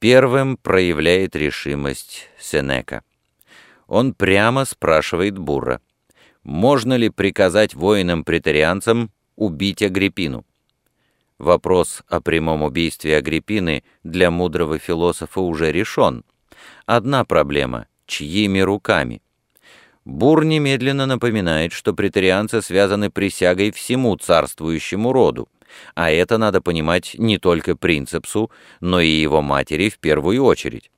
Первым проявляет решимость Сенека. Он прямо спрашивает Бурра, можно ли приказать воинам-претарианцам убить Агриппину. Вопрос о прямом убийстве Агриппины для мудрого философа уже решен. Одна проблема — чьими руками? Бур немедленно напоминает, что претарианцы связаны присягой всему царствующему роду, а это надо понимать не только принципсу, но и его матери в первую очередь.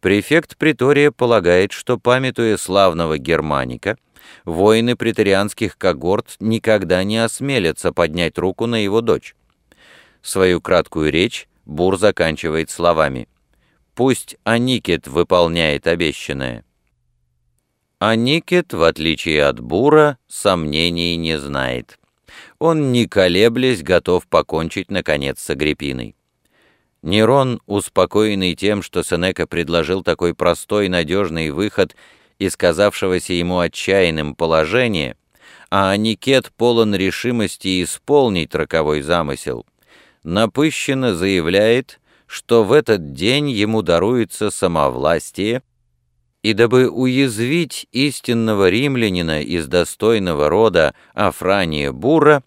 Префект притория полагает, что, памятуя славного германика, воины претарианских когорт никогда не осмелятся поднять руку на его дочь. Свою краткую речь Бур заканчивает словами «Пусть Аникет выполняет обещанное». Аникет, в отличие от Бура, сомнений не знает. Он, не колеблясь, готов покончить, наконец, с Агриппиной. Нерон, успокоенный тем, что Сенека предложил такой простой и надежный выход из казавшегося ему отчаянным положения, а Аникет полон решимости исполнить роковой замысел, напыщенно заявляет, что в этот день ему даруется самовластие, и дабы уязвить истинного римлянина из достойного рода Афрания Бура,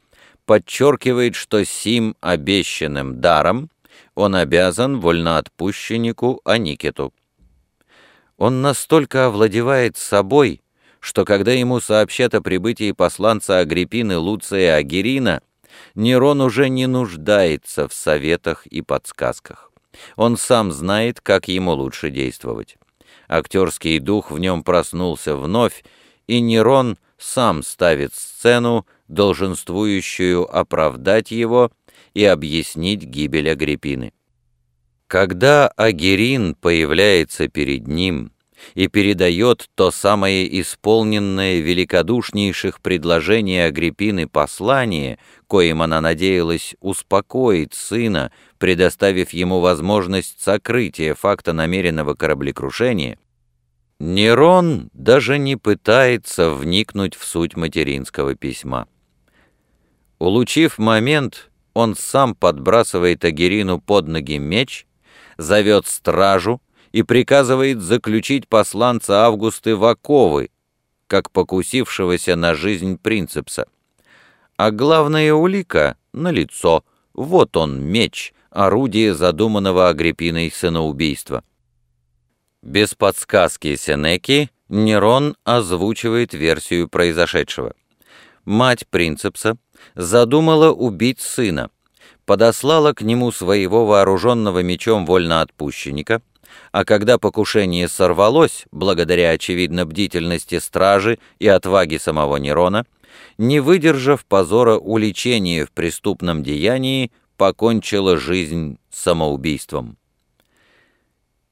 подчеркивает, что сим обещанным даром он обязан вольноотпущеннику Аникету. Он настолько овладевает собой, что когда ему сообщат о прибытии посланца Агриппины Луция Агирина, Нерон уже не нуждается в советах и подсказках. Он сам знает, как ему лучше действовать. Актерский дух в нем проснулся вновь, и Нерон сам ставит сцену, долженствующую оправдать его и объяснить гибель Агриппины. Когда Агирин появляется перед ним и передает то самое исполненное великодушнейших предложений Агриппины послание, коим она надеялась успокоить сына, предоставив ему возможность сокрытия факта намеренного кораблекрушения, Нерон даже не пытается вникнуть в суть материнского письма. Улучив момент, он сам подбрасывает Агирину под ноги меч, зовет стражу и приказывает заключить посланца Августы в оковы, как покусившегося на жизнь принцепса. А главная улика — на лицо. Вот он, меч, орудие задуманного Агриппиной сыноубийства. Без подсказки Сенеки Нерон озвучивает версию произошедшего. Мать принцепса задумала убить сына, подослала к нему своего вооруженного мечом вольноотпущенника, а когда покушение сорвалось, благодаря очевидно бдительности стражи и отваге самого Нерона, не выдержав позора уличения в преступном деянии, покончила жизнь самоубийством.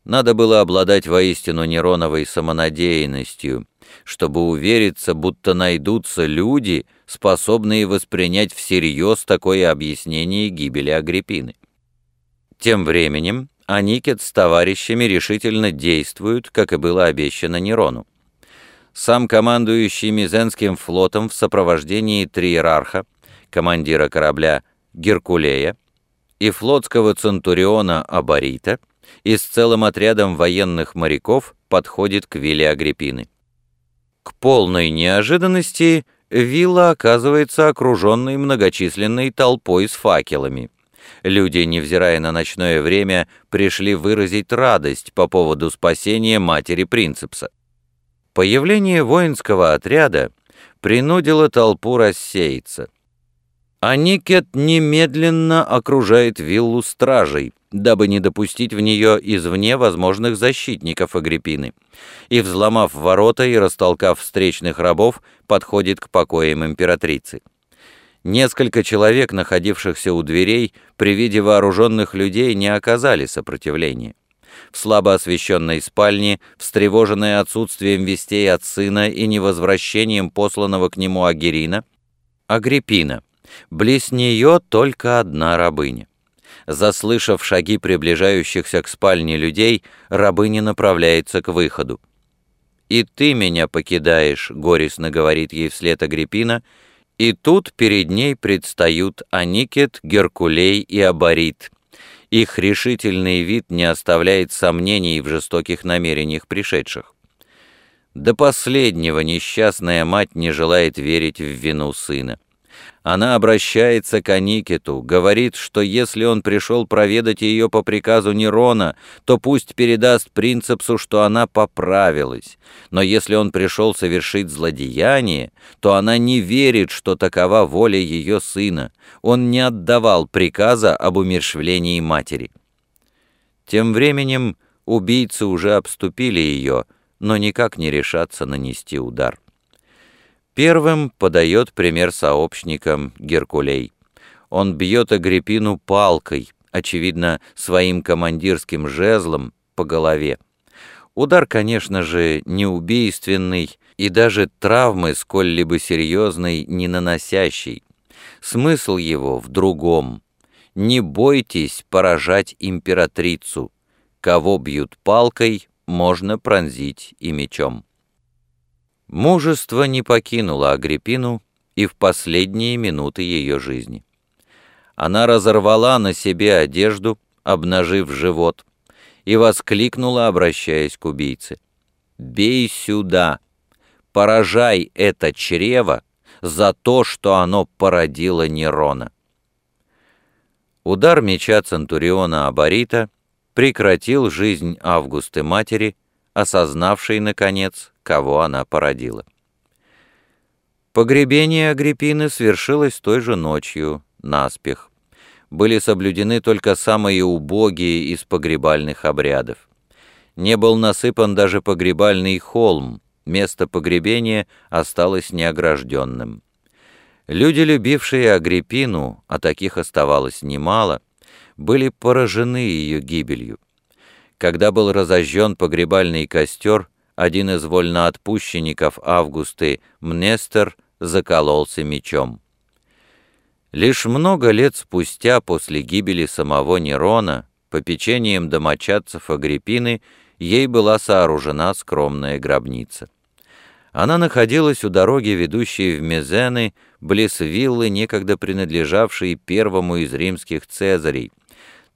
Надо было обладать воистину Нероновой самонадеянностью, чтобы увериться, будто найдутся люди, способные воспринять всерьез такое объяснение гибели Агриппины. Тем временем Аникет с товарищами решительно действуют, как и было обещано Нерону. Сам командующий Мизенским флотом в сопровождении Триерарха, командира корабля Геркулея и флотского центуриона Абарита – и с целым отрядом военных моряков подходит к вилле Агриппины. К полной неожиданности вилла оказывается окруженной многочисленной толпой с факелами. Люди, невзирая на ночное время, пришли выразить радость по поводу спасения матери Принцепса. Появление воинского отряда принудило толпу рассеяться. Аникет немедленно окружает виллу стражей, дабы не допустить в нее извне возможных защитников Агриппины, и, взломав ворота и растолкав встречных рабов, подходит к покоям императрицы. Несколько человек, находившихся у дверей, при виде вооруженных людей не оказали сопротивления. В слабо освещенной спальне, встревоженная отсутствием вестей от сына и невозвращением посланного к нему Агирина, Агриппина, близ нее только одна рабыня. Заслышав шаги приближающихся к спальне людей, рабыня направляется к выходу. «И ты меня покидаешь», — горестно говорит ей вслед Агриппина, и тут перед ней предстают Аникет, Геркулей и Абарит, Их решительный вид не оставляет сомнений в жестоких намерениях пришедших. До последнего несчастная мать не желает верить в вину сына. Она обращается к Аникету, говорит, что если он пришел проведать ее по приказу Нерона, то пусть передаст принцепсу, что она поправилась. Но если он пришел совершить злодеяние, то она не верит, что такова воля ее сына. Он не отдавал приказа об умершвлении матери. Тем временем убийцы уже обступили ее, но никак не решатся нанести удар. Первым подает пример сообщникам Геркулей. Он бьет Агриппину палкой, очевидно, своим командирским жезлом по голове. Удар, конечно же, не убийственный и даже травмы сколь-либо серьезной не наносящий. Смысл его в другом. Не бойтесь поражать императрицу. Кого бьют палкой, можно пронзить и мечом. Мужество не покинуло Агриппину и в последние минуты ее жизни. Она разорвала на себе одежду, обнажив живот, и воскликнула, обращаясь к убийце. «Бей сюда! Поражай это чрево за то, что оно породило Нерона!» Удар меча Центуриона Абарита прекратил жизнь Августы матери, осознавшей, наконец, кого она породила. Погребение Агриппины свершилось той же ночью, наспех. Были соблюдены только самые убогие из погребальных обрядов. Не был насыпан даже погребальный холм, место погребения осталось неогражденным. Люди, любившие Агриппину, а таких оставалось немало, были поражены ее гибелью. Когда был разожжен погребальный костер, один из вольноотпущенников Августы, Мнестер, закололся мечом. Лишь много лет спустя после гибели самого Нерона, попечением домочадцев Агриппины, ей была сооружена скромная гробница. Она находилась у дороги, ведущей в Мезены, близ виллы, некогда принадлежавшей первому из римских цезарей,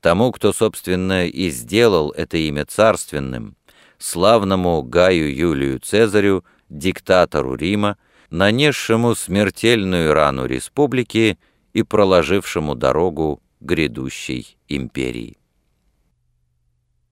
тому, кто, собственно, и сделал это имя царственным, славному Гаю Юлию Цезарю, диктатору Рима, нанесшему смертельную рану республике и проложившему дорогу грядущей империи.